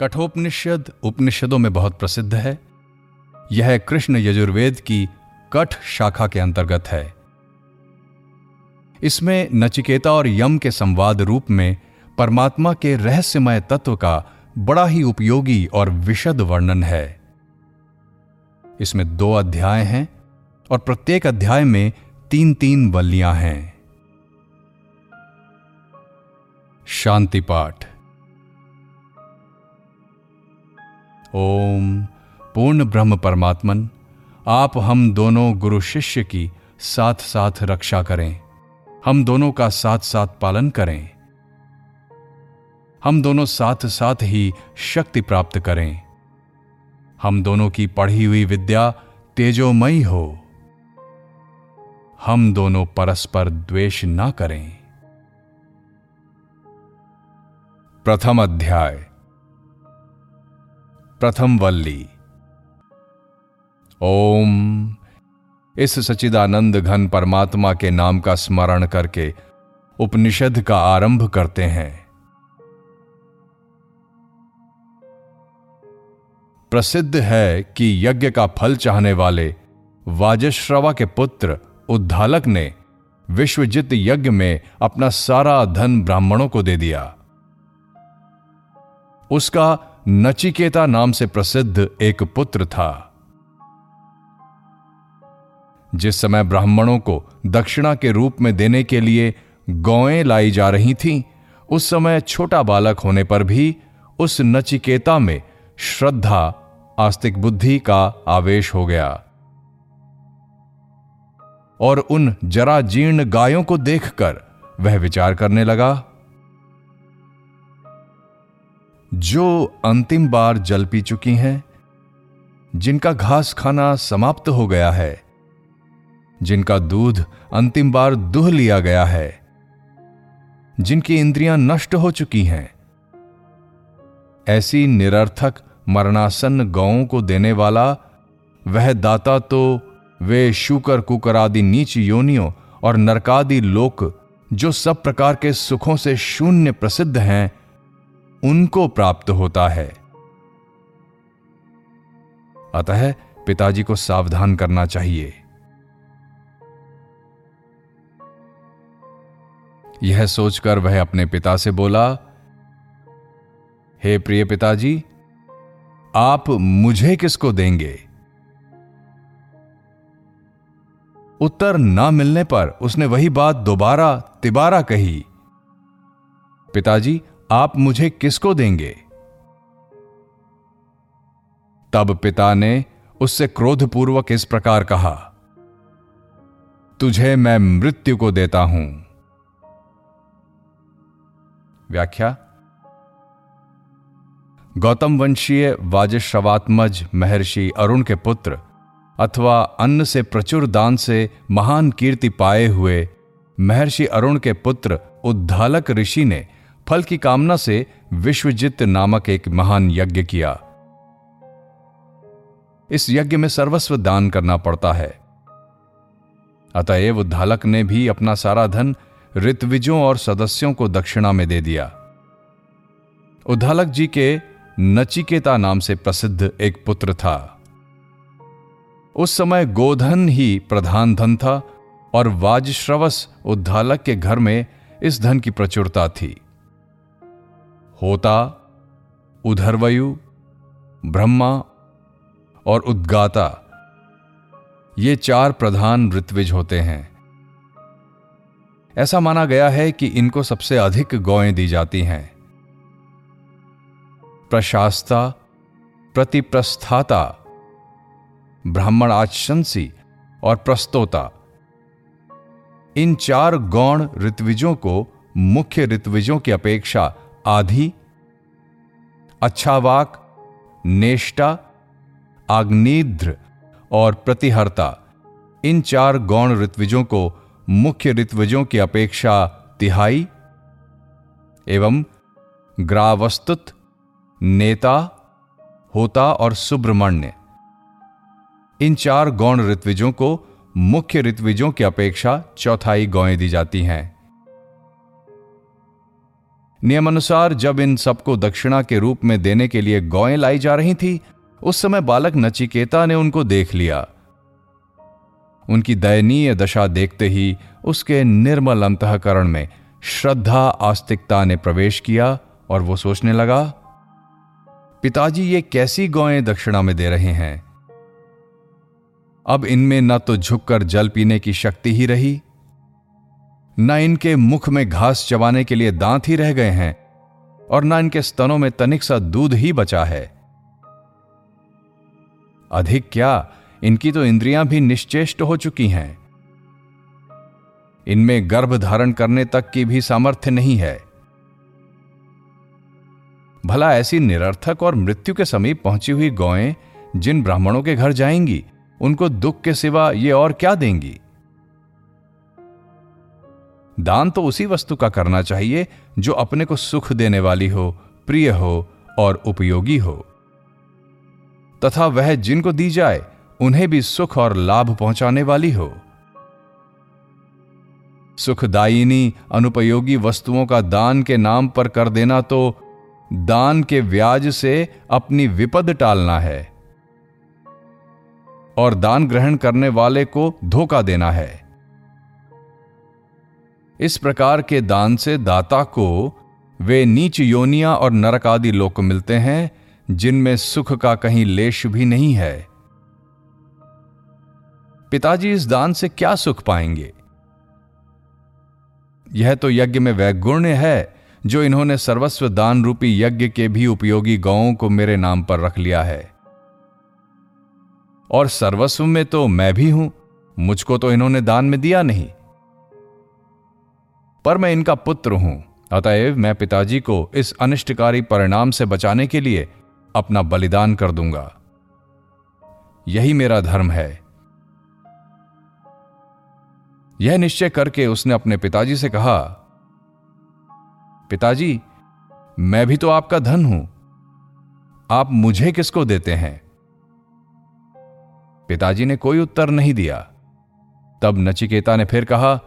कठोपनिषद उपनिषदों में बहुत प्रसिद्ध है। यह कृष्ण यजुर्वेद की कठ शाखा के अंतर्गत है। इसमें नचिकेता और यम के संवाद रूप में परमात्मा के रहस्यमय तत्व का बड़ा ही उपयोगी और विशद वर्णन है। इसमें दो अध्याय हैं और प्रत्येक अध्याय में तीन तीन बल्लियाँ हैं। शांति पाठ। ओम पूर्ण ब्रह्म परमात्मन, आप हम दोनों गुरु शिष्य की साथ साथ रक्षा करें। हम दोनों का साथ साथ पालन करें। हम दोनों साथ साथ ही शक्ति प्राप्त करें। हम दोनों की पढ़ी हुई विद्या तेजोमयी हो। हम दोनों परस्पर द्वेष ना करें। प्रथम अध्याय। प्रथम वल्ली। ओम। इस सचिदानंद घन परमात्मा के नाम का स्मरण करके उपनिषद का आरंभ करते हैं। प्रसिद्ध है कि यज्ञ का फल चाहने वाले वाजश्रवा के पुत्र उद्धालक ने विश्वजित यज्ञ में अपना सारा धन ब्राह्मणों को दे दिया। उसका नचिकेता नाम से प्रसिद्ध एक पुत्र था। जिस समय ब्राह्मणों को दक्षिणा के रूप में देने के लिए गौएँ लाई जा रही थीं, उस समय छोटा बालक होने पर भी उस नचिकेता में श्रद्धा आस्तिक बुद्धि का आवेश हो गया। और उन जरा जीर्ण गायों को देखकर वह विचार करने लगा जो अंतिम बार जल पी चुकी हैं, जिनका घास खाना समाप्त हो गया है, जिनका दूध अंतिम बार दुह लिया गया है, जिनकी इंद्रियाँ नष्ट हो चुकी हैं, ऐसी निरर्थक मरणासन गौं को देने वाला वह दाता तो वे शुकर कुकर आदि नीच योनियों और नरकादि लोक जो सब प्रकार के सुखों से शून्य प्रसिद्ध हैं उनको प्राप्त होता है। अतः पिताजी को सावधान करना चाहिए। यह सोचकर वह अपने पिता से बोला, हे प्रिय पिताजी, आप मुझे किसको देंगे? उत्तर ना मिलने पर उसने वही बात दोबारा, तिबारा कही। पिताजी आप मुझे किसको देंगे? तब पिता ने उससे क्रोधपूर्वक इस प्रकार कहा, तुझे मैं मृत्यु को देता हूँ। व्याख्या गौतम वंशीय वाजश्रवात्मज महर्षि अरुण के पुत्र अथवा अन्न से प्रचुर दान से महान कीर्ति पाए हुए महर्षि अरुण के पुत्र उद्धालक ऋषि ने फल की कामना से विश्वजित नामक एक महान यज्ञ किया। इस यज्ञ में सर्वस्व दान करना पड़ता है। अतएव उद्धालक ने भी अपना सारा धन ऋत्विजों और सदस्यों को दक्षिणा में दे दिया। उद्धालक जी के नचिकेता नाम से प्रसिद्ध एक पुत्र था। उस समय गोधन ही प्रधान धन था और वाजश्रवस उद्धालक के घर में इस धन की प्रचुरता थी। होता, उधरवयु, ब्रह्मा और उद्गाता। ये चार प्रधान ऋत्विज होते हैं। ऐसा माना गया है कि इनको सबसे अधिक गौएँ दी जाती हैं। प्रशास्ता, प्रतिप्रस्थाता, ब्राह्मण आशंसी और प्रस्तोता। इन चार गौण ऋत्विजों को मुख्य ऋत्विजों की अपेक्षा आधी अच्छावाक नेष्टा आग्निद्र और प्रतिहर्ता, इन चार गौण ऋत्विजों को मुख्य ऋत्विजों की अपेक्षा तिहाई, एवं ग्रावस्तुत नेता, होता और सुब्रमण्य इन चार गौण ऋत्विजों को मुख्य ऋत्विजों की अपेक्षा चौथाई गौएँ दी जाती हैं। नियमानुसार जब इन सबको दक्षिणा के रूप में देने के लिए गौएँ लाई जा रही थी, उस समय बालक नचिकेता ने उनको देख लिया। उनकी दयनीय दशा देखते ही उसके निर्मल अंतकरण में श्रद्धा आस्तिकता ने प्रवेश किया और वो सोचने लगा, पिताजी, ये कैसी गौएँ दक्षिणा में दे रहे हैं? अब इनमें न तो झुककर जल पीने की शक्ति ही रही न इनके मुख में घास चबाने के लिए दांत ही रह गए हैं, और न इनके स्तनों में तनिक सा दूध ही बचा है। अधिक क्या, इनकी तो इंद्रियाँ भी निश्चेष्ट हो चुकी हैं। इनमें गर्भ धारण करने तक की भी सामर्थ्य नहीं है। भला ऐसी निरर्थक और मृत्यु के समीप पहुँची हुई गौएँ, जिन ब्राह्मणों के घर जाएँगी, उनको दुख के सिवा ये और क्या देंगी? दान तो उसी वस्तु का करना चाहिए जो अपने को सुख देने वाली हो, प्रिय हो और उपयोगी हो। तथा वह जिनको दी जाए, उन्हें भी सुख और लाभ पहुँचाने वाली हो। सुखदायिनी अनुपयोगी वस्तुओं का दान के नाम पर कर देना तो दान के व्याज से अपनी विपद टालना है। और दान ग्रहण करने वाले को धोखा देना है। इस प्रकार के दान से दाता को वे नीच योनिया और नरक आदि लोक मिलते हैं, जिनमें सुख का कहीं लेश भी नहीं है। पिताजी इस दान से क्या सुख पाएँगे? यह तो यज्ञ में वैगुण्य है, जो इन्होंने सर्वस्व दान रूपी यज्ञ के भी उपयोगी गौों को मेरे नाम पर रख लिया है। और सर्वस्व में तो मैं भी हूँ, मुझको तो इन्होंने दान में दिया नहीं। पर मैं इनका पुत्र हूँ। अतएव मैं पिताजी को इस अनिष्टकारी परिणाम से बचाने के लिए अपना बलिदान कर दूँगा। यही मेरा धर्म है। यह निश्चय करके उसने अपने पिताजी से कहा, पिताजी, मैं भी तो आपका धन हूँ। आप मुझे किसको देते हैं? पिताजी ने कोई उत्तर नहीं दिया। तब नचिकेता ने फिर कहा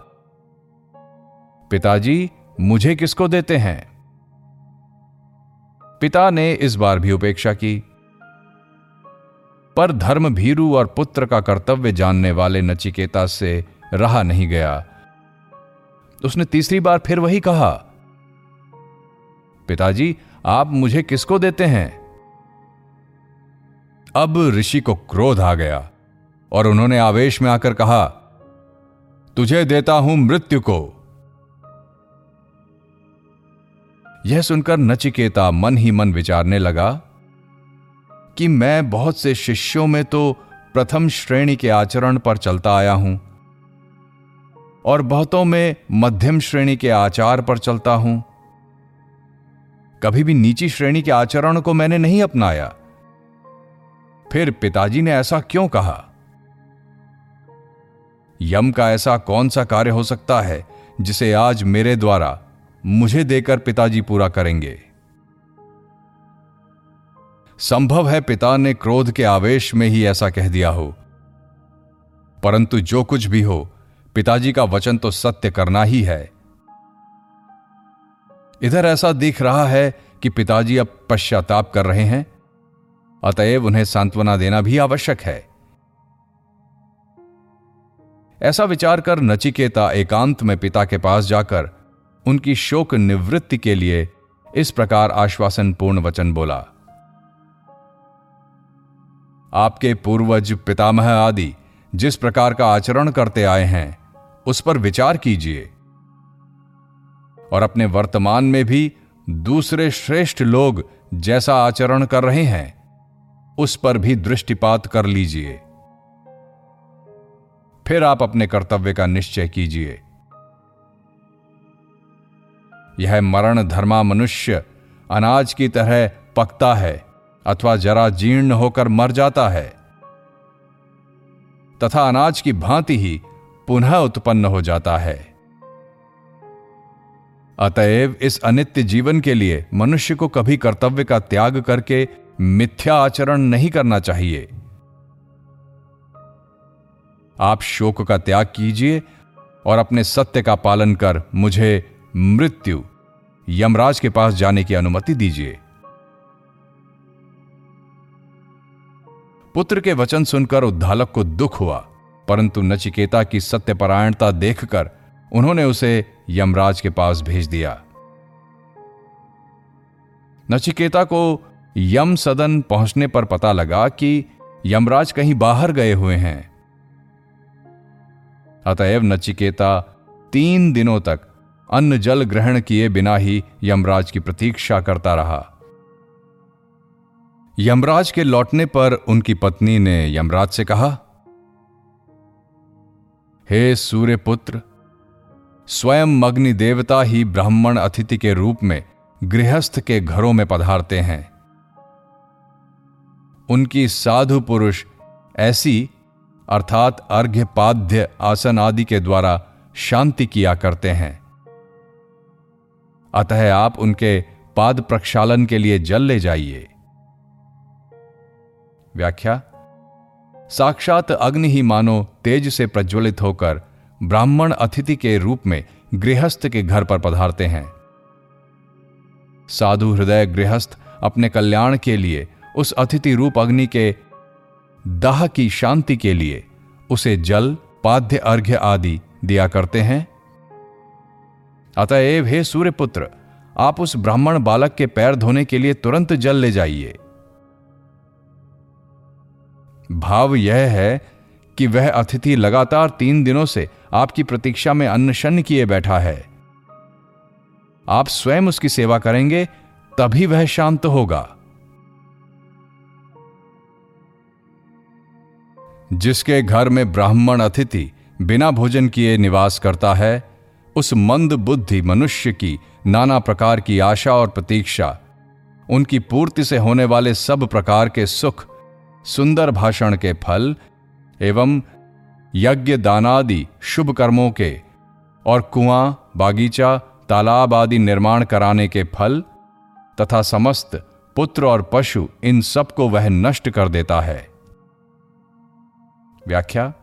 पिताजी, मुझे किसको देते हैं? पिता ने इस बार भी उपेक्षा की। पर धर्म भीरु और पुत्र का कर्तव्य जानने वाले नचिकेता से रहा नहीं गया। उसने तीसरी बार फिर वही कहा, पिताजी, आप मुझे किसको देते हैं? अब ऋषि को क्रोध आ गया और उन्होंने आवेश में आकर कहा, तुझे देता हूँ मृत्यु को। यह सुनकर नचिकेता मन ही मन विचारने लगा कि मैं बहुत से शिष्यों में तो प्रथम श्रेणी के आचरण पर चलता आया हूँ और बहुतों में मध्यम श्रेणी के आचार पर चलता हूँ। कभी भी नीची श्रेणी के आचरण को मैंने नहीं अपनाया। फिर पिताजी ने ऐसा क्यों कहा? यम का ऐसा कौन सा कार्य हो सकता है जिसे आज मेरे द्वारा मुझे देकर पिताजी पूरा करेंगे। संभव है पिता ने क्रोध के आवेश में ही ऐसा कह दिया हो। परंतु जो कुछ भी हो, पिताजी का वचन तो सत्य करना ही है। इधर ऐसा दिख रहा है कि पिताजी अब पश्चाताप कर रहे हैं, अतएव उन्हें सांत्वना देना भी आवश्यक है। ऐसा विचार कर नचिकेता एकांत में पिता के पास जाकर उनकी शोक निवृत्ति के लिए इस प्रकार आश्वासन पूर्ण वचन बोला। आपके पूर्वज पितामह आदि जिस प्रकार का आचरण करते आए हैं, उस पर विचार कीजिए। और अपने वर्तमान में भी दूसरे श्रेष्ठ लोग जैसा आचरण कर रहे हैं, उस पर भी दृष्टिपात कर लीजिए। फिर आप अपने कर्तव्य का निश्चय कीजिए। यह मरण धर्मा मनुष्य अनाज की तरह पकता है अथवा जरा जीर्ण होकर मर जाता है। तथा अनाज की भांति ही पुनः उत्पन्न हो जाता है। अतएव इस अनित्य जीवन के लिए मनुष्य को कभी कर्तव्य का त्याग करके मिथ्या आचरण नहीं करना चाहिए। आप शोक का त्याग कीजिए और अपने सत्य का पालन कर मुझे मृत्यु। यमराज के पास जाने की अनुमति दीजिए। पुत्र के वचन सुनकर उद्धालक को दुख हुआ, परंतु नचिकेता की सत्यपरायणता देखकर उन्होंने उसे यमराज के पास भेज दिया। नचिकेता को यम सदन पहुँचने पर पता लगा कि यमराज कहीं बाहर गए हुए हैं। अतएव नचिकेता तीन दिनों तक अन्न जल ग्रहण किए बिना ही यमराज की प्रतीक्षा करता रहा। यमराज के लौटने पर उनकी पत्नी ने यमराज से कहा, हे सूर्यपुत्र, स्वयं मग्नि देवता ही ब्राह्मण अतिथि के रूप में गृहस्थ के घरों में पधारते हैं। उनकी साधु पुरुष ऐसी, अर्थात अर्घ्यपाध्य आसन आदि के द्वारा शांति किया करते हैं। अतः आप उनके पाद प्रक्षालन के लिए जल ले जाइए। व्याख्या। साक्षात अग्नि ही मानो तेज से प्रज्वलित होकर ब्राह्मण अतिथि के रूप में गृहस्थ के घर पर पधारते हैं। साधु हृदय गृहस्थ अपने कल्याण के लिए, उस अतिथि रूप अग्नि के दाह की शांति के लिए उसे जल, पाद्य, अर्घ्य आदि दिया करते हैं। अतएव हे सूर्यपुत्र, आप उस ब्राह्मण बालक के पैर धोने के लिए तुरंत जल ले जाइए। भाव यह है कि वह अतिथि लगातार तीन दिनों से आपकी प्रतीक्षा में अन्नशन किए बैठा है। आप स्वयं उसकी सेवा करेंगे, तभी वह शांत होगा। जिसके घर में ब्राह्मण अतिथि बिना भोजन किए निवास करता है उस मंद बुद्धि मनुष्य की नाना प्रकार की आशा और प्रतीक्षा, उनकी पूर्ति से होने वाले सब प्रकार के सुख, सुंदर भाषण के फल, एवं यज्ञ दानादि शुभ कर्मों के और कुआँ, बागीचा, तालाब आदि निर्माण कराने के फल तथा समस्त पुत्र और पशु इन सबको वह नष्ट कर देता है। व्याख्या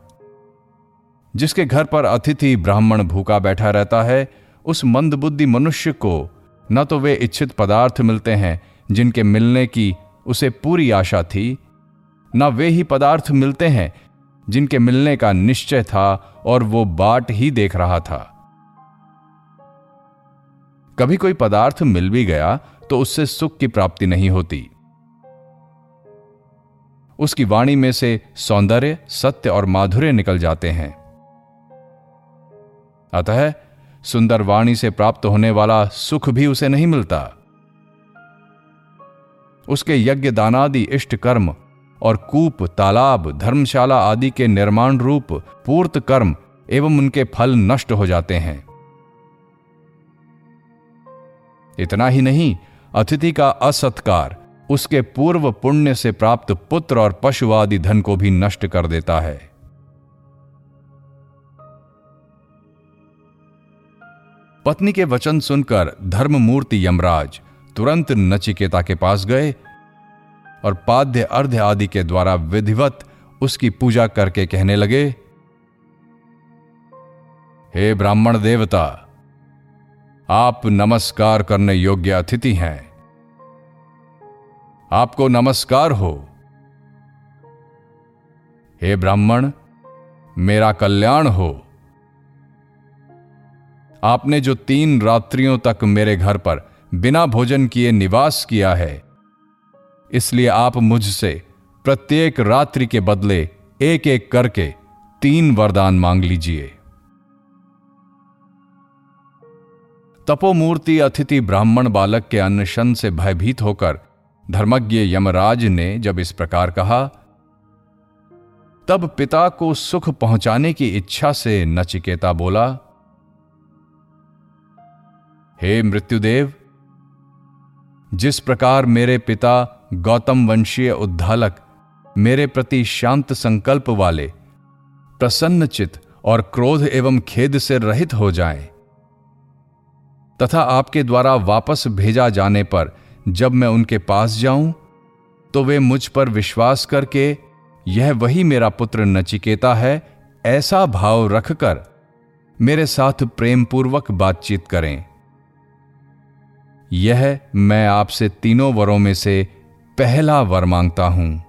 जिसके घर पर अतिथि ब्राह्मण भूखा बैठा रहता है, उस मंदबुद्धि मनुष्य को न तो वे इच्छित पदार्थ मिलते हैं, जिनके मिलने की उसे पूरी आशा थी, न वे ही पदार्थ मिलते हैं, जिनके मिलने का निश्चय था और वो बाट ही देख रहा था। कभी कोई पदार्थ मिल भी गया तो उससे सुख की प्राप्ति नहीं होती। उसकी वाणी में से सौंदर्य, सत्य और माधुर्य निकल जाते हैं। अतः सुंदर वाणी से प्राप्त होने वाला सुख भी उसे नहीं मिलता। उसके यज्ञ दानादि, इष्ट कर्म और कूप, तालाब, धर्मशाला आदि के निर्माण रूप, पूर्त कर्म एवं उनके फल नष्ट हो जाते हैं। इतना ही नहीं, अतिथि का असत्कार उसके पूर्व पुण्य से प्राप्त पुत्र और पशु आदि धन को भी नष्ट कर देता है। पत्नी के वचन सुनकर धर्ममूर्ति यमराज तुरंत नचिकेता के पास गए और पाद्य अर्ध आदि के द्वारा विधिवत उसकी पूजा करके कहने लगे, हे ब्राह्मण देवता, आप नमस्कार करने योग्य अतिथि हैं। आपको नमस्कार हो। हे ब्राह्मण, मेरा कल्याण हो। आपने जो तीन रात्रियों तक मेरे घर पर बिना भोजन किए निवास किया है, इसलिए आप मुझसे प्रत्येक रात्रि के बदले एक एक करके तीन वरदान मांग लीजिए। तपोमूर्ति अतिथि ब्राह्मण बालक के अन्नशन से भयभीत होकर धर्मज्ञ यमराज ने जब इस प्रकार कहा, तब पिता को सुख पहुँचाने की इच्छा से नचिकेता बोला हे मृत्युदेव जिस प्रकार मेरे पिता गौतम वंशीय उद्धालक मेरे प्रति शांत संकल्प वाले प्रसन्नचित और क्रोध एवं खेद से रहित हो जाएँ, तथा आपके द्वारा वापस भेजा जाने पर जब मैं उनके पास जाऊँ तो वे मुझ पर विश्वास करके यह वही मेरा पुत्र नचिकेता है ऐसा भाव रखकर मेरे साथ प्रेम पूर्वक बातचीत करें। यह मैं आपसे तीनों वरों में से पहला वर माँगता हूँ।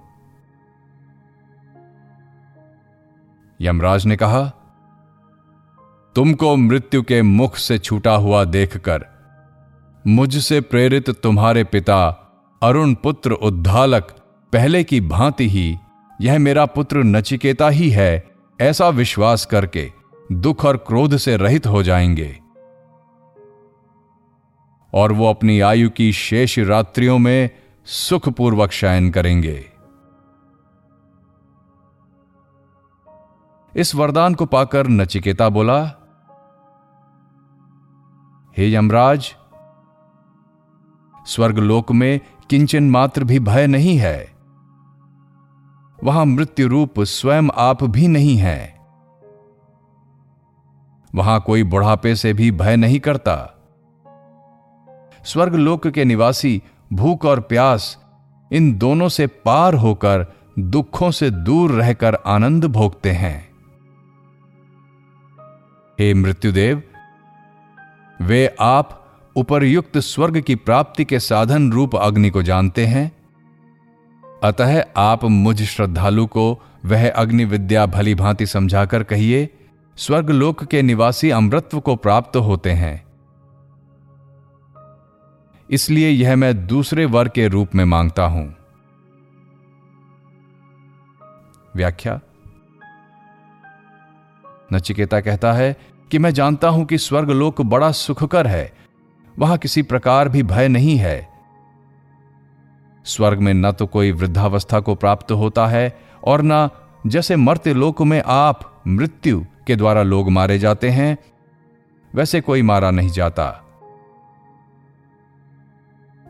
यमराज ने कहा, तुमको मृत्यु के मुख से छूटा हुआ देखकर मुझसे प्रेरित तुम्हारे पिता अरुण पुत्र उद्धालक पहले की भांति ही यह मेरा पुत्र नचिकेता ही है, ऐसा विश्वास करके दुख और क्रोध से रहित हो जाएँगे। और वो अपनी आयु की शेष रात्रियों में सुखपूर्वक शयन करेंगे। इस वरदान को पाकर नचिकेता बोला, हे यमराज, स्वर्गलोक में किंचन मात्र भी भय नहीं है। वहाँ मृत्यु रूप स्वयं आप भी नहीं है। वहाँ कोई बुढ़ापे से भी भय नहीं करता। स्वर्गलोक के निवासी, भूख और प्यास, इन दोनों से पार होकर, दुखों से दूर रहकर आनंद भोगते हैं। हे मृत्युदेव, वे आप उपरयुक्त स्वर्ग की प्राप्ति के साधन रूप अग्नि को जानते हैं? अतः आप मुझ श्रद्धालु को वह अग्नि विद्या भली भांति समझाकर कहिए, स्वर्गलोक के निवासी अमृत्व को प्राप्त होते हैं। इसलिए यह मैं दूसरे वर के रूप में माँगता हूँ। व्याख्या। नचिकेता कहता है कि मैं जानता हूँ कि स्वर्गलोक बड़ा सुखकर है, वहाँ किसी प्रकार भी भय नहीं है। स्वर्ग में न तो कोई वृद्धावस्था को प्राप्त होता है, और न जैसे मरते लोक में आप मृत्यु के द्वारा लोग मारे जाते हैं, वैसे कोई मारा नहीं जाता।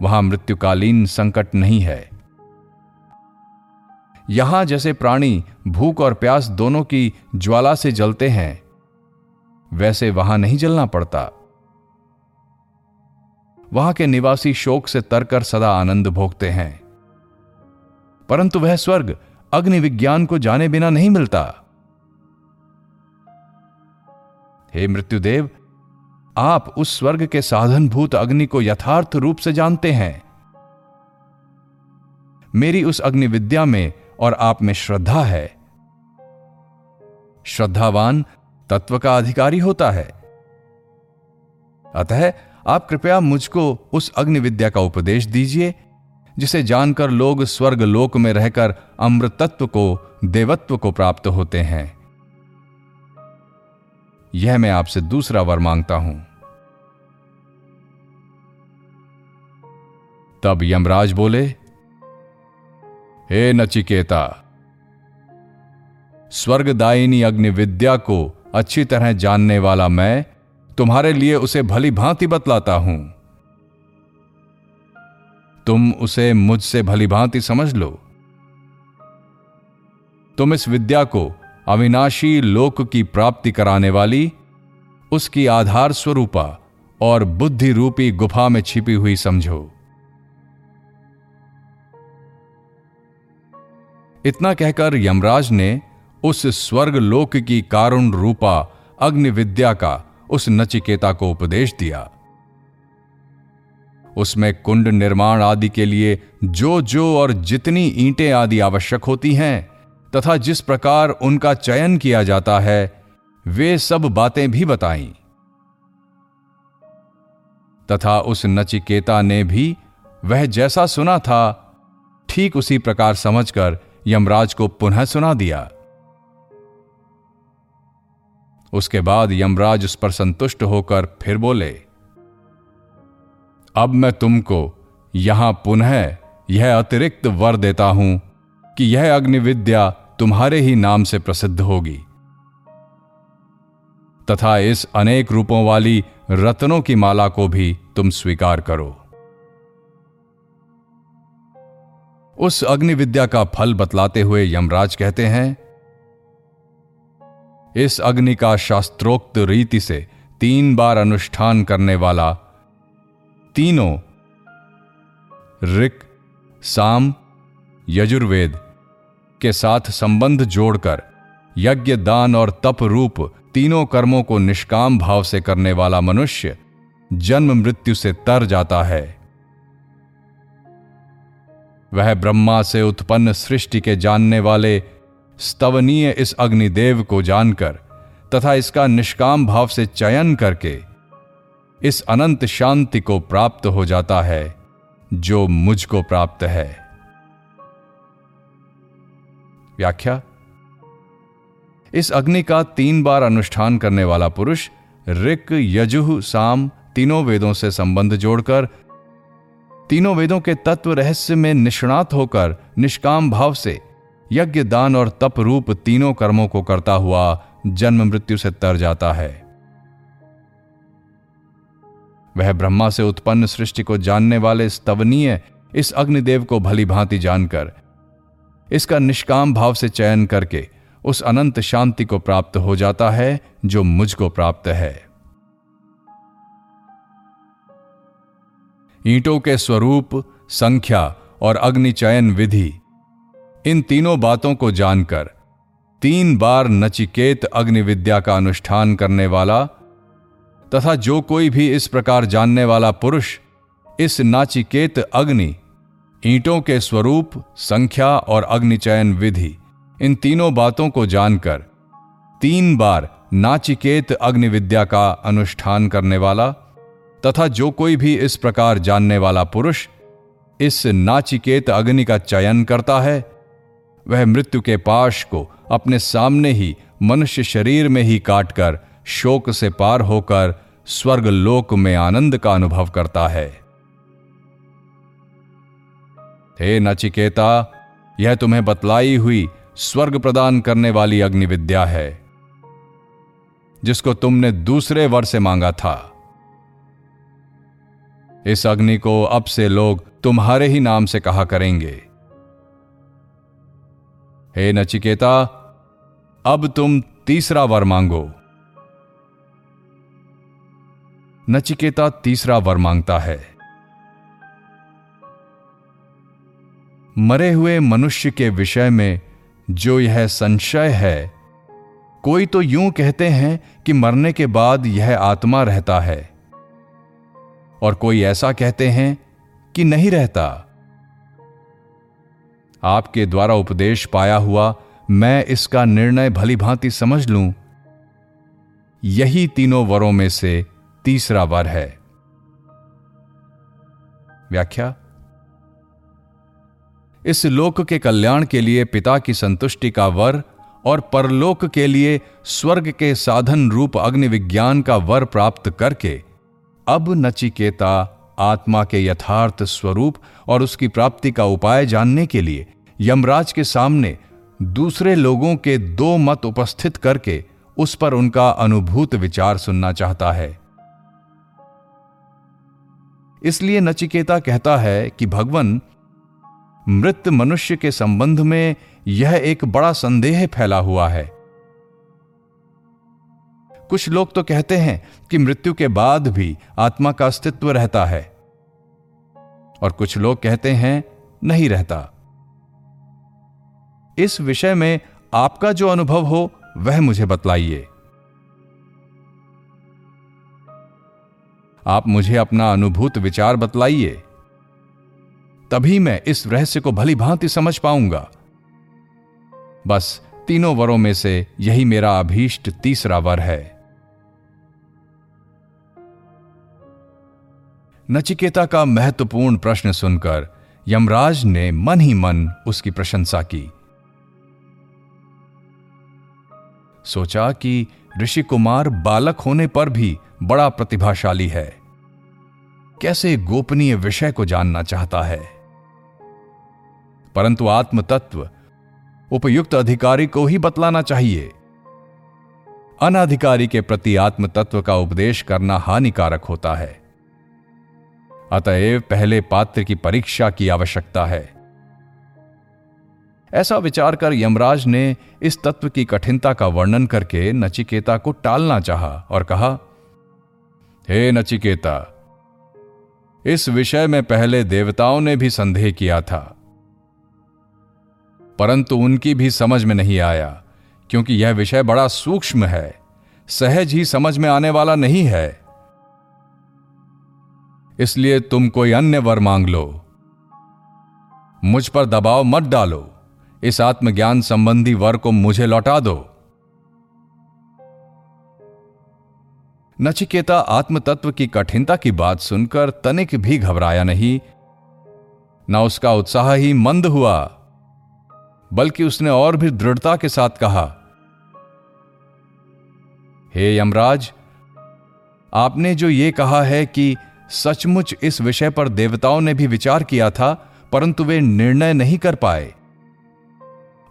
वहाँ मृत्युकालीन संकट नहीं है। यहाँ जैसे प्राणी भूख और प्यास दोनों की ज्वाला से जलते हैं, वैसे वहाँ नहीं जलना पड़ता। वहाँ के निवासी शोक से तरकर सदा आनंद भोगते हैं। परंतु वह स्वर्ग अग्नि विज्ञान को जाने बिना नहीं मिलता। हे मृत्युदेव आप उस स्वर्ग के साधनभूत अग्नि को यथार्थ रूप से जानते हैं। मेरी उस अग्नि विद्या में और आप में श्रद्धा है। श्रद्धावान तत्व का अधिकारी होता है। अतः आप कृपया मुझको उस अग्नि विद्या का उपदेश दीजिए, जिसे जानकर लोग स्वर्ग लोक में रहकर अमृतत्व को, देवत्व को प्राप्त होते हैं। यह मैं आपसे दूसरा वर माँगता हूँ। तब यमराज बोले, हे नचिकेता, स्वर्गदायिनी अग्नि विद्या को अच्छी तरह जानने वाला मैं तुम्हारे लिए उसे भली भांति बतलाता हूँ। तुम उसे मुझसे भली भांति समझ लो। तुम इस विद्या को अविनाशी लोक की प्राप्ति कराने वाली, उसकी आधार स्वरूपा और बुद्धि रूपी गुफा में छिपी हुई समझो। इतना कहकर यमराज ने उस स्वर्ग लोक की कारुण रूपा अग्नि विद्या का उस नचिकेता को उपदेश दिया। उसमें कुंड निर्माण आदि के लिए जो जो और जितनी ईंटें आदि आवश्यक होती हैं तथा जिस प्रकार उनका चयन किया जाता है, वे सब बातें भी बताई। तथा उस नचिकेता ने भी वह जैसा सुना था, ठीक उसी प्रकार समझकर यमराज को पुनः सुना दिया। उसके बाद यमराज उस पर संतुष्ट होकर फिर बोले, अब मैं तुमको यहाँ पुनः यह अतिरिक्त वर देता हूँ कि यह अग्निविद्या तुम्हारे ही नाम से प्रसिद्ध होगी। तथा इस अनेक रूपों वाली रत्नों की माला को भी तुम स्वीकार करो। उस अग्निविद्या का फल बतलाते हुए यमराज कहते हैं, इस अग्नि का शास्त्रोक्त रीति से तीन बार अनुष्ठान करने वाला तीनों ऋक, साम, यजुर्वेद के साथ संबंध जोड़कर, यज्ञ, दान और तप रूप तीनों कर्मों को निष्काम भाव से करने वाला मनुष्य जन्म मृत्यु से तर जाता है। वह ब्रह्मा से उत्पन्न सृष्टि के जानने वाले स्तवनीय इस अग्निदेव को जानकर तथा इसका निष्काम भाव से चयन करके इस अनंत शांति को प्राप्त हो जाता है, जो मुझको प्राप्त है। व्याख्या। इस अग्नि का तीन बार अनुष्ठान करने वाला पुरुष ऋक यजुह साम तीनों वेदों से संबंध जोड़कर, तीनों वेदों के तत्व रहस्य में निष्णात होकर, निष्काम भाव से यज्ञ, दान और तप रूप तीनों कर्मों को करता हुआ जन्म मृत्यु से तर जाता है। वह ब्रह्मा से उत्पन्न सृष्टि को जानने वाले स्तवनीय इस अग्निदेव को भली भांति जानकर इसका निष्काम भाव से चयन करके उस अनंत शांति को प्राप्त हो जाता है, जो मुझको प्राप्त है। ईंटों के स्वरूप, संख्या और अग्नि चयन विधि, इन तीनों बातों को जानकर, तीन बार नचिकेत अग्नि विद्या का अनुष्ठान करने वाला, तथा जो कोई भी इस प्रकार जानने वाला पुरुष, इस नाचिकेत अग्नि ईंटों के स्वरूप, संख्या और अग्निचयन विधि। इन तीनों बातों को जानकर, तीन बार नाचिकेत अग्निविद्या का अनुष्ठान करने वाला तथा जो कोई भी इस प्रकार जानने वाला पुरुष इस नाचिकेत अग्नि का चयन करता है, वह मृत्यु के पाश को अपने सामने ही मनुष्य शरीर में ही काटकर शोक से पार होकर स्वर्ग लोक में आनंद का अनुभव करता है। हे नचिकेता, यह तुम्हें बतलाई हुई स्वर्ग प्रदान करने वाली अग्नि विद्या है, जिसको तुमने दूसरे वर से मांगा था। इस अग्नि को अब से लोग तुम्हारे ही नाम से कहा करेंगे। हे नचिकेता, अब तुम तीसरा वर मांगो। नचिकेता तीसरा वर माँगता है। मरे हुए मनुष्य के विषय में जो यह संशय है, कोई तो यूँ कहते हैं कि मरने के बाद यह आत्मा रहता है। और कोई ऐसा कहते हैं कि नहीं रहता। आपके द्वारा उपदेश पाया हुआ मैं इसका निर्णय भली भांति समझ लूँ। यही तीनों वरों में से तीसरा वर है। व्याख्या इस लोक के कल्याण के लिए पिता की संतुष्टि का वर और परलोक के लिए स्वर्ग के साधन रूप अग्नि विज्ञान का वर प्राप्त करके, अब नचिकेता आत्मा के यथार्थ स्वरूप और उसकी प्राप्ति का उपाय जानने के लिए यमराज के सामने दूसरे लोगों के दो मत उपस्थित करके उस पर उनका अनुभूत विचार सुनना चाहता है। इसलिए नचिकेता कहता है कि, भगवान मृत मनुष्य के संबंध में यह एक बड़ा संदेह फैला हुआ है। कुछ लोग तो कहते हैं कि मृत्यु के बाद भी आत्मा का अस्तित्व रहता है, और कुछ लोग कहते हैं नहीं रहता। इस विषय में आपका जो अनुभव हो, वह मुझे बतलाइए। आप मुझे अपना अनुभूत विचार बतलाइए। तभी मैं इस रहस्य को भली भांति समझ पाऊँगा। बस तीनों वरों में से यही मेरा अभीष्ट तीसरा वर है। नचिकेता का महत्वपूर्ण प्रश्न सुनकर यमराज ने मन ही मन उसकी प्रशंसा की। सोचा कि ऋषि कुमार बालक होने पर भी बड़ा प्रतिभाशाली है। कैसे गोपनीय विषय को जानना चाहता है? परंतु आत्म तत्व उपयुक्त अधिकारी को ही बतलाना चाहिए। अनाधिकारी के प्रति आत्म तत्व का उपदेश करना हानिकारक होता है। अतएव पहले पात्र की परीक्षा की आवश्यकता है। ऐसा विचार कर यमराज ने इस तत्व की कठिनता का वर्णन करके नचिकेता को टालना चाहा और कहा, हे नचिकेता, इस विषय में पहले देवताओं ने भी संदेह किया था। परंतु उनकी भी समझ में नहीं आया, क्योंकि यह विषय बड़ा सूक्ष्म है। सहज ही समझ में आने वाला नहीं है। इसलिए तुम कोई अन्य वर मांग लो। मुझ पर दबाव मत डालो। इस आत्मज्ञान संबंधी वर को मुझे लौटा दो। नचिकेता आत्मतत्व की कठिनता की बात सुनकर तनिक भी घबराया नहीं। ना उसका उत्साह ही मंद हुआ। बल्कि उसने और भी दृढ़ता के साथ कहा, हे यमराज, आपने जो ये कहा है कि सचमुच इस विषय पर देवताओं ने भी विचार किया था, परंतु वे निर्णय नहीं कर पाए।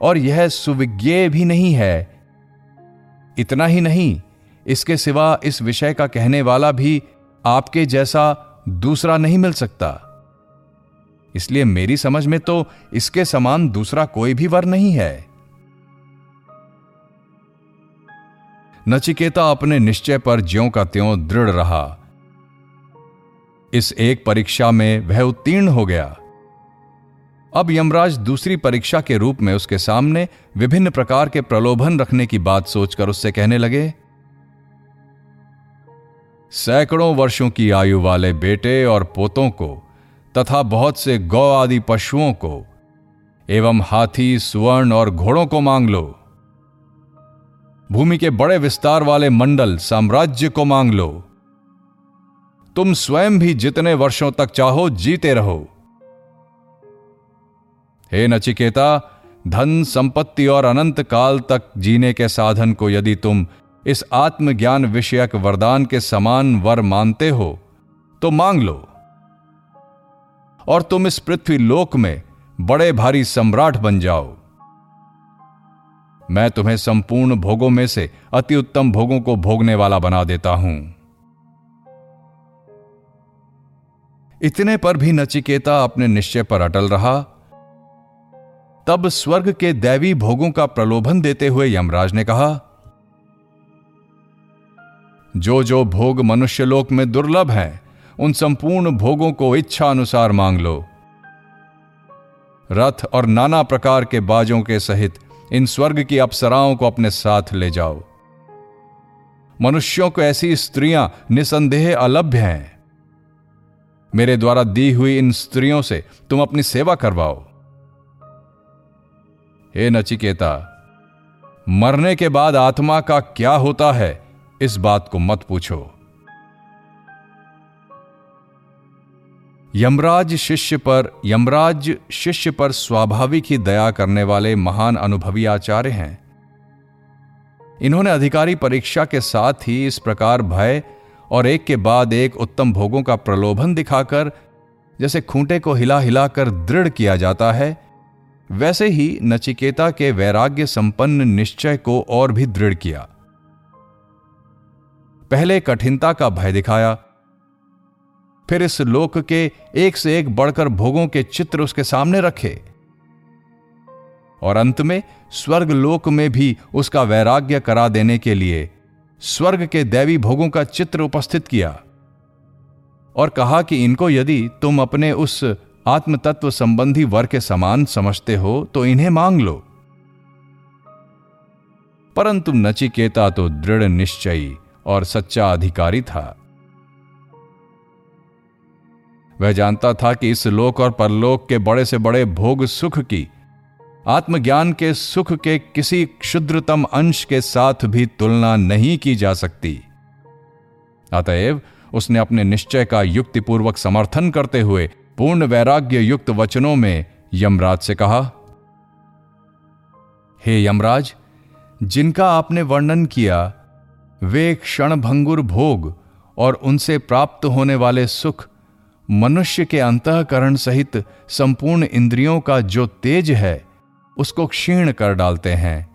और यह सुविज्ञेय भी नहीं है। इतना ही नहीं, इसके सिवा इस विषय का कहने वाला भी आपके जैसा दूसरा नहीं मिल सकता। इसलिए मेरी समझ में तो इसके समान दूसरा कोई भी वर नहीं है। नचिकेता अपने निश्चय पर ज्यो का त्यों दृढ़ रहा। इस एक परीक्षा में वह उत्तीर्ण हो गया। अब यमराज दूसरी परीक्षा के रूप में उसके सामने विभिन्न प्रकार के प्रलोभन रखने की बात सोचकर उससे कहने लगे, सैकड़ों वर्षों की आयु वाले बेटे और पोतों को तथा बहुत से गौ आदि पशुओं को, एवं हाथी, सुवर्ण और घोड़ों को मांग लो। भूमि के बड़े विस्तार वाले मंडल साम्राज्य को मांग लो। तुम स्वयं भी जितने वर्षों तक चाहो, जीते रहो। हे नचिकेता, धन, संपत्ति और अनंत काल तक जीने के साधन को यदि तुम इस आत्मज्ञान विषयक वरदान के समान वर मानते हो तो मांग लो। और तुम इस पृथ्वी लोक में बड़े भारी सम्राट बन जाओ। मैं तुम्हें संपूर्ण भोगों में से अति उत्तम भोगों को भोगने वाला बना देता हूँ। इतने पर भी नचिकेता अपने निश्चय पर अटल रहा। तब स्वर्ग के दैवी भोगों का प्रलोभन देते हुए यमराज ने कहा जो जो भोग मनुष्यलोक में दुर्लभ हैं उन संपूर्ण भोगों को इच्छा अनुसार मांग लो। रथ और नाना प्रकार के बाजों के सहित इन स्वर्ग की अप्सराओं को अपने साथ ले जाओ। मनुष्यों को ऐसी स्त्रियाँ निसंदेह अलभ्य हैं। मेरे द्वारा दी हुई इन स्त्रियों से तुम अपनी सेवा करवाओ। हे नचिकेता, मरने के बाद आत्मा का क्या होता है, इस बात को मत पूछो। यमराज शिष्य पर, यमराज शिष्य पर स्वाभाविक ही दया करने वाले महान अनुभवी आचार्य हैं। इन्होंने अधिकारी परीक्षा के साथ ही इस प्रकार भय और एक के बाद एक उत्तम भोगों का प्रलोभन दिखाकर, जैसे खूंटे को हिला हिलाकर दृढ़ किया जाता है, वैसे ही नचिकेता के वैराग्य संपन्न निश्चय को और भी दृढ़ किया। पहले कठिनता का भय दिखाया फिर इस लोक के एक से एक बढ़कर भोगों के चित्र उसके सामने रखे। और अंत में स्वर्ग लोक में भी उसका वैराग्य करा देने के लिए स्वर्ग के दैवी भोगों का चित्र उपस्थित किया। और कहा कि इनको यदि तुम अपने उस आत्मतत्व संबंधी वर के समान समझते हो तो इन्हें मांग लो। परंतु नचिकेता तो दृढ़ निश्चयी और सच्चा अधिकारी था। वह जानता था कि इस लोक और परलोक के बड़े से बड़े भोग सुख की, आत्मज्ञान के सुख के किसी क्षुद्रतम अंश के साथ भी तुलना नहीं की जा सकती। अतएव उसने अपने निश्चय का युक्तिपूर्वक समर्थन करते हुए पूर्ण वैराग्य युक्त वचनों में यमराज से कहा, हे यमराज, जिनका आपने वर्णन किया, वे क्षणभंगुर भोग और उनसे प्राप्त होने वाले सुख मनुष्य के अंतकरण सहित संपूर्ण इंद्रियों का जो तेज है, उसको क्षीण कर डालते हैं।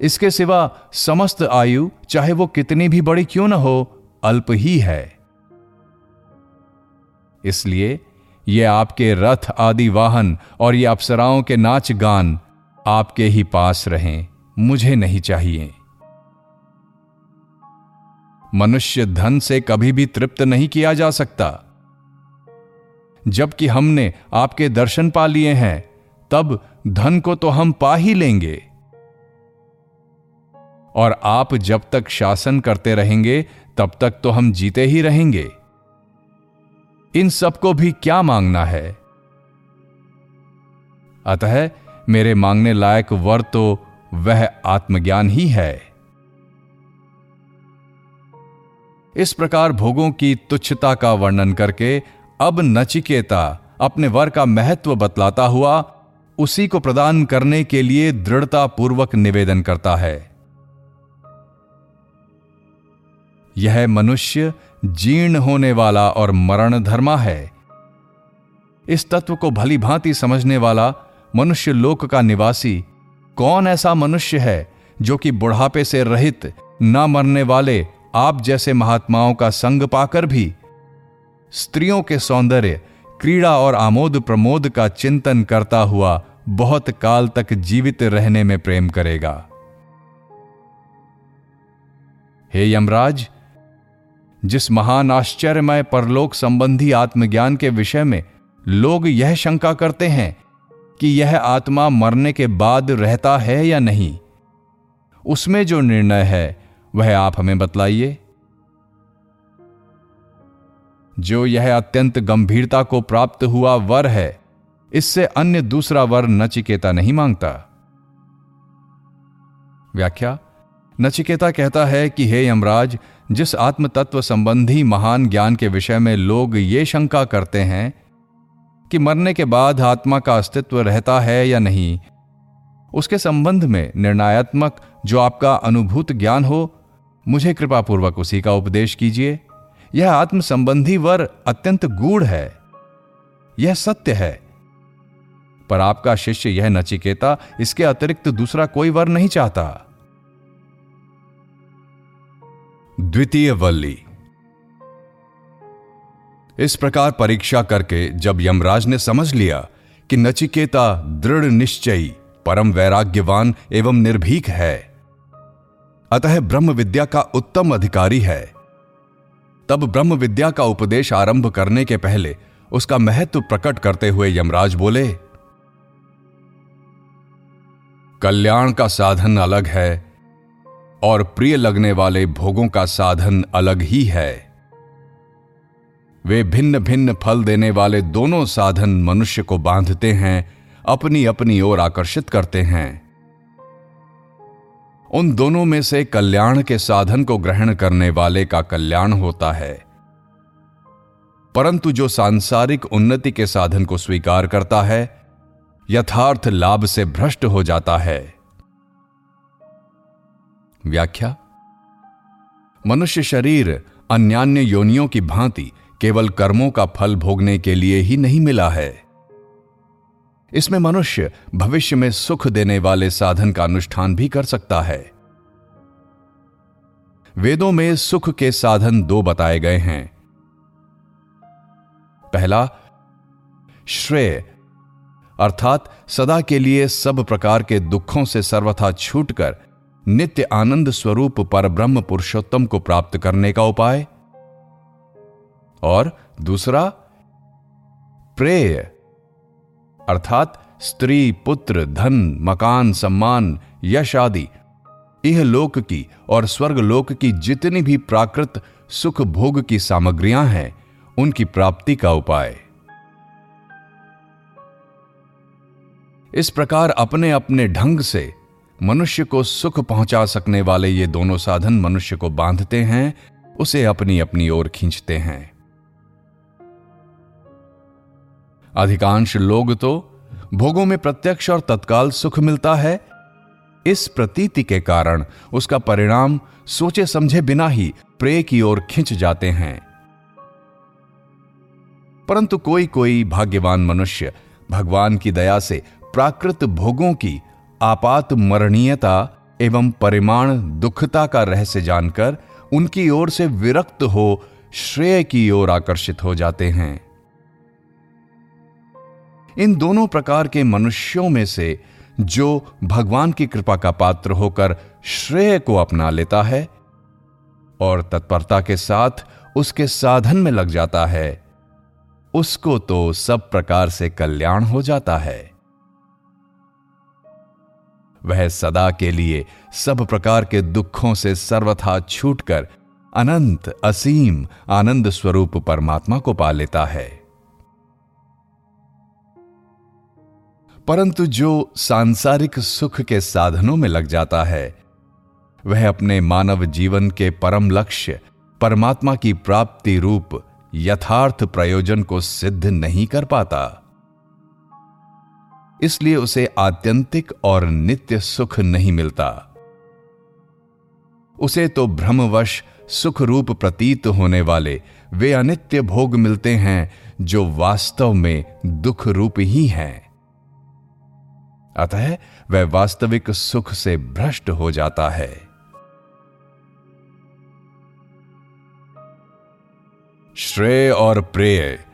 इसके सिवा समस्त आयु, चाहे वो कितनी भी बड़ी क्यों ना हो, अल्प ही है। इसलिए ये आपके रथ आदि वाहन और ये अप्सराओं के नाच गान आपके ही पास रहें, मुझे नहीं चाहिए। मनुष्य धन से कभी भी तृप्त नहीं किया जा सकता। जबकि हमने आपके दर्शन पा लिए हैं, तब धन को तो हम पा ही लेंगे। और आप जब तक शासन करते रहेंगे, तब तक तो हम जीते ही रहेंगे। इन सबको भी क्या मांगना है? अतः मेरे मांगने लायक वर तो वह आत्मज्ञान ही है। इस प्रकार भोगों की तुच्छता का वर्णन करके अब नचिकेता अपने वर का महत्व बतलाता हुआ उसी को प्रदान करने के लिए दृढ़ता पूर्वक निवेदन करता है। यह मनुष्य जीर्ण होने वाला और मरण धर्मा है। इस तत्व को भली भांति समझने वाला मनुष्य लोक का निवासी कौन ऐसा मनुष्य है जो कि बुढ़ापे से रहित न मरने वाले आप जैसे महात्माओं का संग पाकर भी स्त्रियों के सौंदर्य, क्रीड़ा और आमोद प्रमोद का चिंतन करता हुआ बहुत काल तक जीवित रहने में प्रेम करेगा। हे यमराज, जिस महान आश्चर्यमय परलोक संबंधी आत्मज्ञान के विषय में लोग यह शंका करते हैं कि यह आत्मा मरने के बाद रहता है या नहीं, उसमें जो निर्णय है वह आप हमें बतलाइए। जो यह अत्यंत गंभीरता को प्राप्त हुआ वर है, इससे अन्य दूसरा वर नचिकेता नहीं माँगता। व्याख्या, नचिकेता कहता है कि हे यमराज, जिस आत्म तत्व संबंधी महान ज्ञान के विषय में लोग ये शंका करते हैं कि मरने के बाद आत्मा का अस्तित्व रहता है या नहीं, उसके संबंध में निर्णयात्मक जो आपका अनुभूत ज्ञान हो मुझे कृपापूर्वक उसी का उपदेश कीजिए। यह आत्म संबंधी वर अत्यंत गूढ़ है। यह सत्य है। पर आपका शिष्य यह नचिकेता इसके अतिरिक्त दूसरा कोई वर नहीं चाहता। द्वितीय वल्ली। इस प्रकार परीक्षा करके जब यमराज ने समझ लिया कि नचिकेता दृढ़ निश्चयी, परम वैराग्यवान एवं निर्भीक है अतः ब्रह्म विद्या का उत्तम अधिकारी है। तब ब्रह्म विद्या का उपदेश आरंभ करने के पहले उसका महत्व प्रकट करते हुए यमराज बोले, कल्याण का साधन अलग है और प्रिय लगने वाले भोगों का साधन अलग ही है। वे भिन्न भिन्न फल देने वाले दोनों साधन मनुष्य को बांधते हैं अपनी अपनी ओर आकर्षित करते हैं। उन दोनों में से कल्याण के साधन को ग्रहण करने वाले का कल्याण होता है। परंतु जो सांसारिक उन्नति के साधन को स्वीकार करता है, यथार्थ लाभ से भ्रष्ट हो जाता है। व्याख्या। मनुष्य शरीर अन्यान्य योनियों की भांति केवल कर्मों का फल भोगने के लिए ही नहीं मिला है। इसमें मनुष्य भविष्य में सुख देने वाले साधन का अनुष्ठान भी कर सकता है। वेदों में सुख के साधन दो बताए गए हैं। पहला, श्रेय, अर्थात सदा के लिए सब प्रकार के दुखों से सर्वथा छूटकर नित्य आनंद स्वरूप पर ब्रह्म पुरुषोत्तम को प्राप्त करने का उपाय। और दूसरा, प्रेय अर्थात स्त्री, पुत्र, धन, मकान, सम्मान, यश आदि। यह लोक की और स्वर्ग लोक की जितनी भी प्राकृत सुख भोग की सामग्रियाँ हैं, उनकी प्राप्ति का उपाय। इस प्रकार अपने अपने ढंग से मनुष्य को सुख पहुँचा सकने वाले ये दोनों साधन मनुष्य को बांधते हैं, उसे अपनी अपनी ओर खींचते हैं। अधिकांश लोग तो भोगों में प्रत्यक्ष और तत्काल सुख मिलता है। इस प्रतीति के कारण उसका परिणाम सोचे समझे बिना ही प्रे की ओर खिंच जाते हैं। परंतु कोई कोई भाग्यवान मनुष्य भगवान की दया से प्राकृत भोगों की आपात मरणीयता एवं परिमाण दुखता का रहस्य जानकर उनकी ओर से विरक्त हो श्रेय की ओर आकर्षित हो जाते हैं। इन दोनों प्रकार के मनुष्यों में से जो भगवान की कृपा का पात्र होकर श्रेय को अपना लेता है और तत्परता के साथ उसके साधन में लग जाता है, उसको तो सब प्रकार से कल्याण हो जाता है। वह सदा के लिए सब प्रकार के दुखों से सर्वथा छूटकर अनंत असीम आनंद स्वरूप परमात्मा को पा लेता है। परंतु जो सांसारिक सुख के साधनों में लग जाता है, वह अपने मानव जीवन के परम लक्ष्य, परमात्मा की प्राप्ति रूप, यथार्थ प्रयोजन को सिद्ध नहीं कर पाता। इसलिए उसे आत्यंतिक और नित्य सुख नहीं मिलता। उसे तो भ्रमवश सुख रूप प्रतीत होने वाले, वे अनित्य भोग मिलते हैं, जो वास्तव में दुख रूप ही हैं। अतः वह वास्तविक सुख से भ्रष्ट हो जाता है। श्रेय और प्रेय,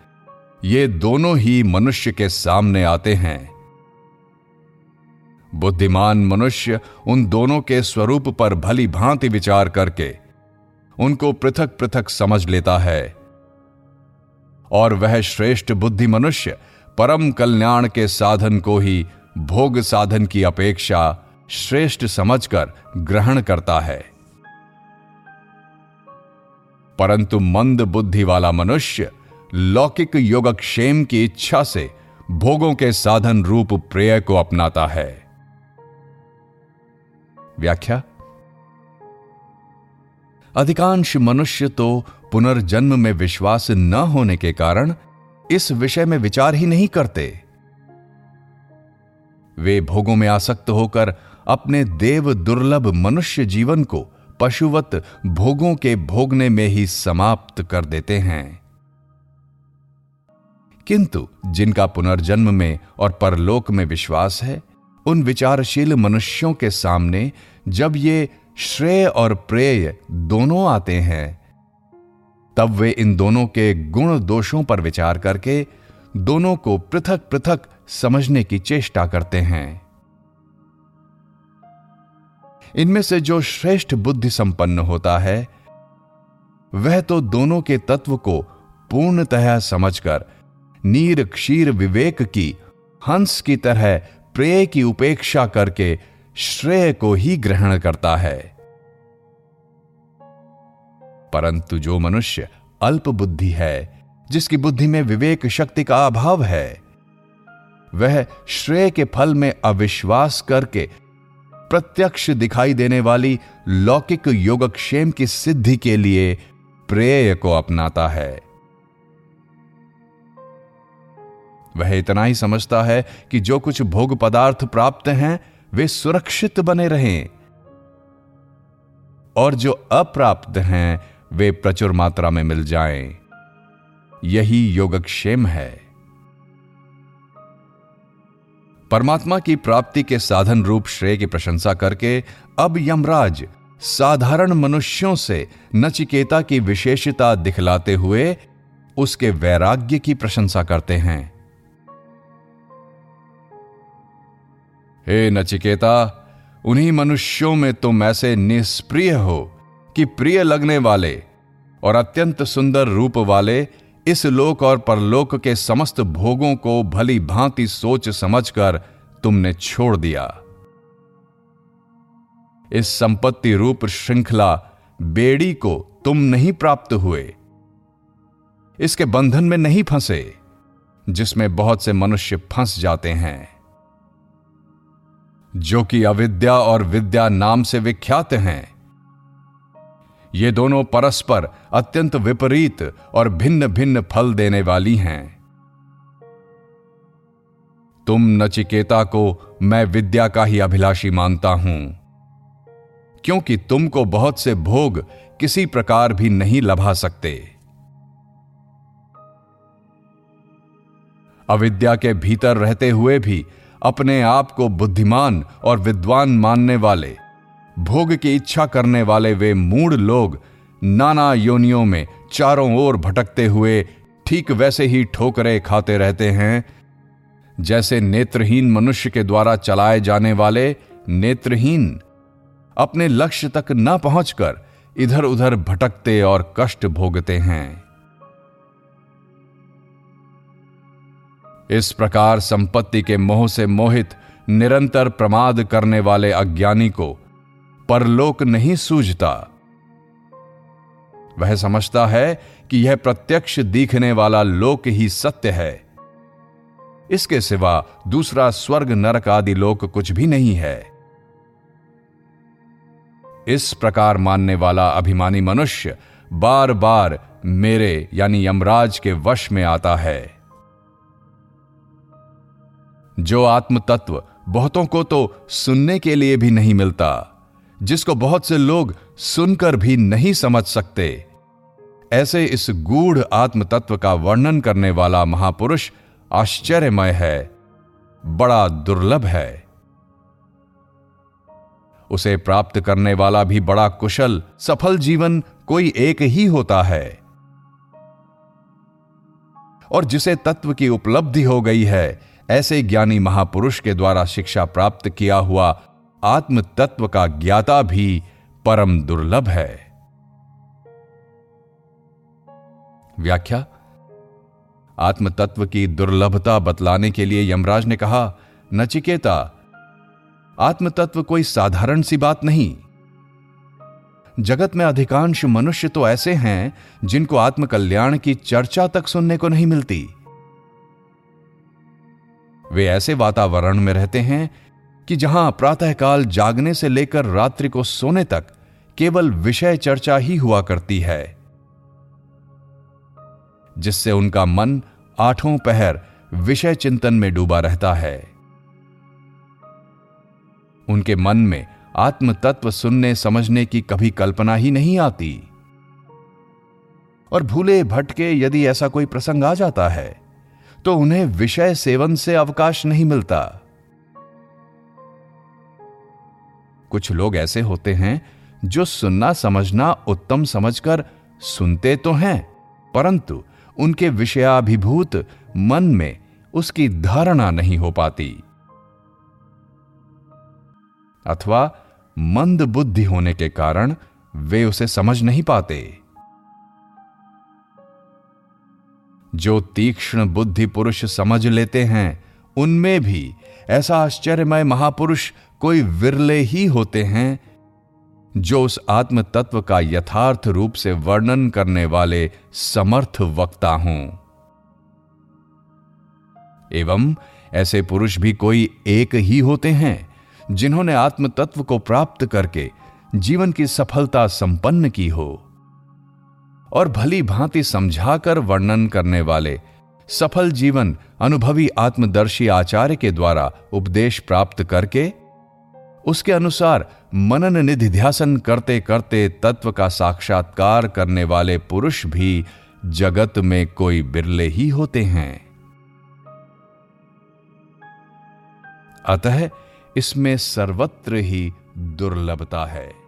ये दोनों ही मनुष्य के सामने आते हैं। बुद्धिमान मनुष्य उन दोनों के स्वरूप पर भली भांति विचार करके उनको पृथक पृथक समझ लेता है। और वह श्रेष्ठ बुद्धि मनुष्य परम कल्याण के साधन को ही भोग साधन की अपेक्षा श्रेष्ठ समझकर ग्रहण करता है। परंतु मंद बुद्धि वाला मनुष्य लौकिक योगक्षेम की इच्छा से भोगों के साधन रूप प्रेय को अपनाता है। व्याख्या? अधिकांश मनुष्य तो पुनर्जन्म में विश्वास न होने के कारण इस विषय में विचार ही नहीं करते। वे भोगों में आसक्त होकर अपने देव दुर्लभ मनुष्य जीवन को पशुवत भोगों के भोगने में ही समाप्त कर देते हैं। किंतु जिनका पुनर्जन्म में और परलोक में विश्वास है, उन विचारशील मनुष्यों के सामने जब ये श्रेय और प्रेय दोनों आते हैं, तब वे इन दोनों के गुण दोषों पर विचार करके दोनों को पृथक पृथक समझने की चेष्टा करते हैं। इनमें से जो श्रेष्ठ बुद्धि संपन्न होता है, वह तो दोनों के तत्व को पूर्णतः समझकर नीर क्षीर विवेक की, हंस की तरह प्रेय की उपेक्षा करके श्रेय को ही ग्रहण करता है। परंतु जो मनुष्य अल्प बुद्धि है, जिसकी बुद्धि में विवेक शक्ति का अभाव है वह श्रेय के फल में अविश्वास करके प्रत्यक्ष दिखाई देने वाली लौकिक योगक्षेम की सिद्धि के लिए प्रेय को अपनाता है। वह इतना ही समझता है कि जो कुछ भोग पदार्थ प्राप्त हैं, वे सुरक्षित बने रहें। और जो अप्राप्त हैं, वे प्रचुर मात्रा में मिल जाएँ। यही योगक्षेम है। परमात्मा की प्राप्ति के साधन रूप श्रेय की प्रशंसा करके अब यमराज साधारण मनुष्यों से नचिकेता की विशेषता दिखलाते हुए उसके वैराग्य की प्रशंसा करते हैं। हे नचिकेता, उन्हीं मनुष्यों में तुम ऐसे निष्प्रिय हो कि प्रिय लगने वाले और अत्यंत सुंदर रूप वाले इस लोक और परलोक के समस्त भोगों को भली भांति सोच समझकर तुमने छोड़ दिया। इस संपत्ति रूप श्रृंखला बेड़ी को तुम नहीं प्राप्त हुए। इसके बंधन में नहीं फंसे, जिसमें बहुत से मनुष्य फंस जाते हैं। जो कि अविद्या और विद्या नाम से विख्यात हैं ये दोनों परस्पर अत्यंत विपरीत और भिन्न भिन्न फल देने वाली हैं। तुम नचिकेता को मैं विद्या का ही अभिलाषी मानता हूँ, क्योंकि तुमको बहुत से भोग किसी प्रकार भी नहीं लभा सकते। अविद्या के भीतर रहते हुए भी अपने आप को बुद्धिमान और विद्वान मानने वाले भोग की इच्छा करने वाले वे मूड लोग नाना योनियों में चारों ओर भटकते हुए ठीक वैसे ही ठोकरे खाते रहते हैं। जैसे नेत्रहीन मनुष्य के द्वारा चलाए जाने वाले नेत्रहीन अपने लक्ष्य तक न पहुंचकर इधर उधर भटकते और कष्ट भोगते हैं। इस प्रकार संपत्ति के मोह से मोहित निरंतर प्रमाद करने वाले अज्ञानी को परलोक नहीं सूझता। वह समझता है कि यह प्रत्यक्ष दिखने वाला लोक ही सत्य है। इसके सिवा दूसरा स्वर्ग नरक आदि लोक कुछ भी नहीं है। इस प्रकार मानने वाला अभिमानी मनुष्य बार बार मेरे यानी यमराज के वश में आता है। जो आत्म तत्व बहुतों को तो सुनने के लिए भी नहीं मिलता। जिसको बहुत से लोग सुनकर भी नहीं समझ सकते। ऐसे इस गूढ़ आत्म तत्व का वर्णन करने वाला महापुरुष आश्चर्यमय है, बड़ा दुर्लभ है। उसे प्राप्त करने वाला भी बड़ा कुशल, सफल जीवन कोई एक ही होता है। और जिसे तत्व की उपलब्धि हो गई है, ऐसे ज्ञानी महापुरुष के द्वारा शिक्षा प्राप्त किया हुआ आत्म तत्व का ज्ञाता भी परम दुर्लभ है। व्याख्या। आत्म तत्व की दुर्लभता बतलाने के लिए यमराज ने कहा, नचिकेता आत्म तत्व कोई साधारण सी बात नहीं। जगत में अधिकांश मनुष्य तो ऐसे हैं, जिनको आत्म कल्याण की चर्चा तक सुनने को नहीं मिलती। वे ऐसे वातावरण में रहते हैं कि जहाँ प्रातःकाल जागने से लेकर रात्रि को सोने तक केवल विषय चर्चा ही हुआ करती है, जिससे उनका मन आठों पहर विषय चिंतन में डूबा रहता है। उनके मन में आत्म तत्व सुनने समझने की कभी कल्पना ही नहीं आती। और भूले भटके यदि ऐसा कोई प्रसंग आ जाता है तो उन्हें विषय सेवन से अवकाश नहीं मिलता। कुछ लोग ऐसे होते हैं जो सुनना, समझना, उत्तम समझकर सुनते तो हैं, परंतु उनके विषयाभिभूत मन में उसकी धारणा नहीं हो पाती। अथवा मंद बुद्धि होने के कारण वे उसे समझ नहीं पाते। जो तीक्ष्ण बुद्धि पुरुष समझ लेते हैं, उनमें भी ऐसा आश्चर्यमय महापुरुष कोई विरले ही होते हैं, जो उस आत्म तत्व का यथार्थ रूप से वर्णन करने वाले समर्थ वक्ता हों। एवं ऐसे पुरुष भी कोई एक ही होते हैं, जिन्होंने आत्म तत्व को प्राप्त करके जीवन की सफलता संपन्न की हो, और भली भांति समझाकर वर्णन करने वाले सफल जीवन अनुभवी आत्मदर्शी आचार्य के द्वारा उपदेश प्राप्त करके उसके अनुसार मनन निधि ध्यासन करते करते तत्व का साक्षात्कार करने वाले पुरुष भी जगत में कोई बिरले ही होते हैं। अतः इसमें सर्वत्र ही दुर्लभता है।